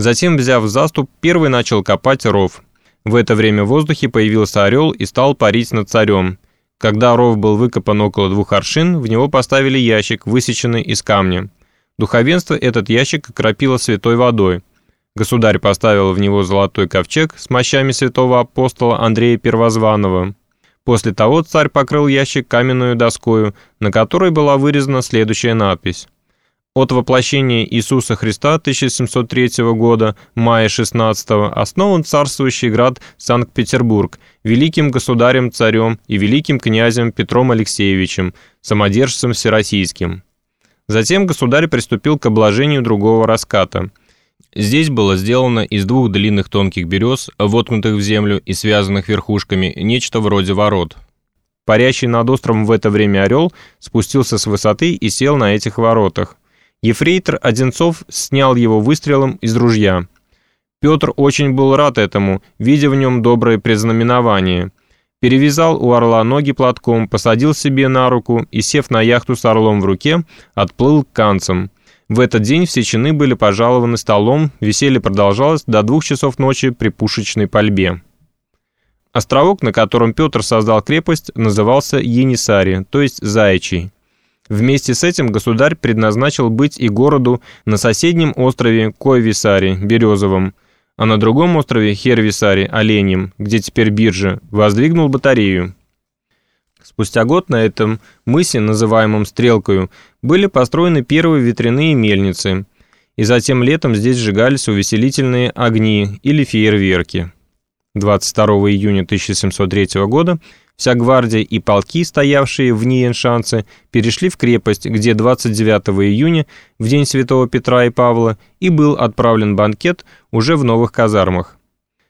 Затем, взяв заступ, первый начал копать ров. В это время в воздухе появился орел и стал парить над царем. Когда ров был выкопан около двух аршин, в него поставили ящик, высеченный из камня. Духовенство этот ящик окропило святой водой. Государь поставил в него золотой ковчег с мощами святого апостола Андрея Первозванного. После того царь покрыл ящик каменную доскою, на которой была вырезана следующая надпись. От воплощения Иисуса Христа 1703 года, мая 16 основан царствующий град Санкт-Петербург великим государем-царем и великим князем Петром Алексеевичем, самодержцем всероссийским. Затем государь приступил к обложению другого раската. Здесь было сделано из двух длинных тонких берез, воткнутых в землю и связанных верхушками, нечто вроде ворот. Парящий над островом в это время орел спустился с высоты и сел на этих воротах. Ефрейтор Одинцов снял его выстрелом из ружья. Петр очень был рад этому, видя в нем доброе предзнаменование. Перевязал у орла ноги платком, посадил себе на руку и, сев на яхту с орлом в руке, отплыл к канцам. В этот день все чины были пожалованы столом, веселье продолжалось до двух часов ночи при пушечной пальбе. Островок, на котором Петр создал крепость, назывался Енисари, то есть Заячий. Вместе с этим государь предназначил быть и городу на соседнем острове Койвисари, Березовом, а на другом острове Хервисари, Оленем, где теперь биржа, воздвигнул батарею. Спустя год на этом мысе, называемом Стрелкою, были построены первые ветряные мельницы, и затем летом здесь сжигались увеселительные огни или фейерверки. 22 июня 1703 года Вся гвардия и полки, стоявшие в Ниеншанце, перешли в крепость, где 29 июня, в день святого Петра и Павла, и был отправлен банкет уже в новых казармах.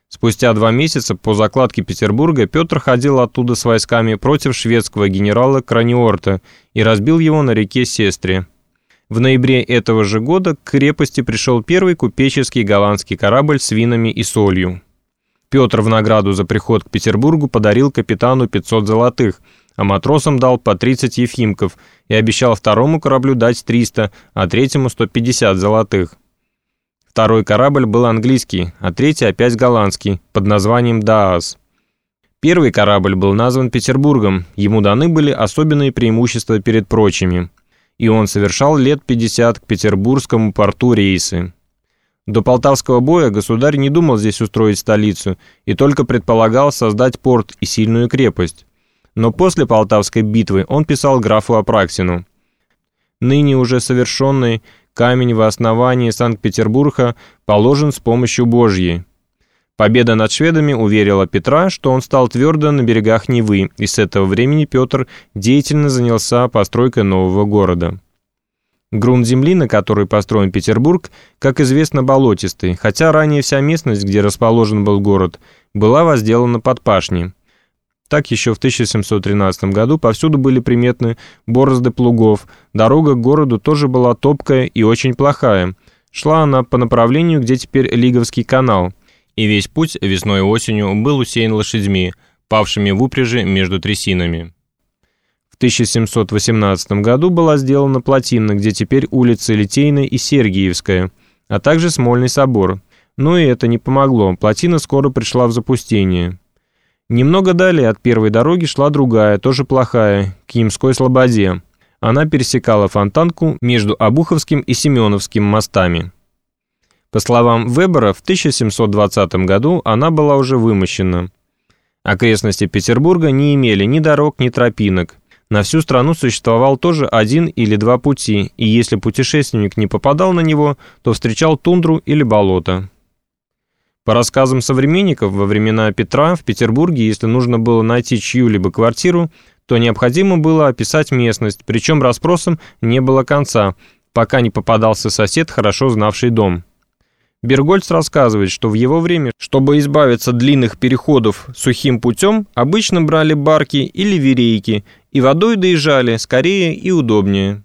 Спустя два месяца по закладке Петербурга Петр ходил оттуда с войсками против шведского генерала Краниорта и разбил его на реке Сестре. В ноябре этого же года к крепости пришел первый купеческий голландский корабль с винами и солью. Петр в награду за приход к Петербургу подарил капитану 500 золотых, а матросам дал по 30 ефимков и обещал второму кораблю дать 300, а третьему 150 золотых. Второй корабль был английский, а третий опять голландский, под названием «Даас». Первый корабль был назван Петербургом, ему даны были особенные преимущества перед прочими, и он совершал лет 50 к петербургскому порту рейсы. До Полтавского боя государь не думал здесь устроить столицу и только предполагал создать порт и сильную крепость. Но после Полтавской битвы он писал графу Апраксину. «Ныне уже совершенный камень в основании Санкт-Петербурга положен с помощью Божьей». Победа над шведами уверила Петра, что он стал твердо на берегах Невы, и с этого времени Петр деятельно занялся постройкой нового города. Грунт земли, на которой построен Петербург, как известно, болотистый, хотя ранее вся местность, где расположен был город, была возделана под пашни. Так еще в 1713 году повсюду были приметны борозды плугов, дорога к городу тоже была топкая и очень плохая. Шла она по направлению, где теперь Лиговский канал, и весь путь весной и осенью был усеян лошадьми, павшими в упряжи между трясинами. 1718 году была сделана плотина, где теперь улицы Литейная и Сергиевская, а также Смольный собор. Но и это не помогло, плотина скоро пришла в запустение. Немного далее от первой дороги шла другая, тоже плохая, к Ямской Слободе. Она пересекала Фонтанку между Обуховским и Семеновским мостами. По словам Вебера, в 1720 году она была уже вымощена. Окрестности Петербурга не имели ни дорог, ни тропинок. На всю страну существовал тоже один или два пути, и если путешественник не попадал на него, то встречал тундру или болото. По рассказам современников, во времена Петра в Петербурге, если нужно было найти чью-либо квартиру, то необходимо было описать местность, причем расспросам не было конца, пока не попадался сосед, хорошо знавший дом. Бергольц рассказывает, что в его время, чтобы избавиться длинных переходов сухим путем, обычно брали барки или верейки и водой доезжали скорее и удобнее.